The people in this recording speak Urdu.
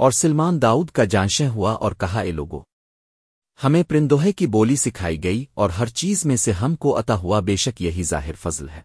اور سلمان داؤد کا جانشہ ہوا اور کہا، اے لوگو، ہمیں پرندوہے کی بولی سکھائی گئی اور ہر چیز میں سے ہم کو عطا ہوا بے شک یہی ظاہر فضل ہے۔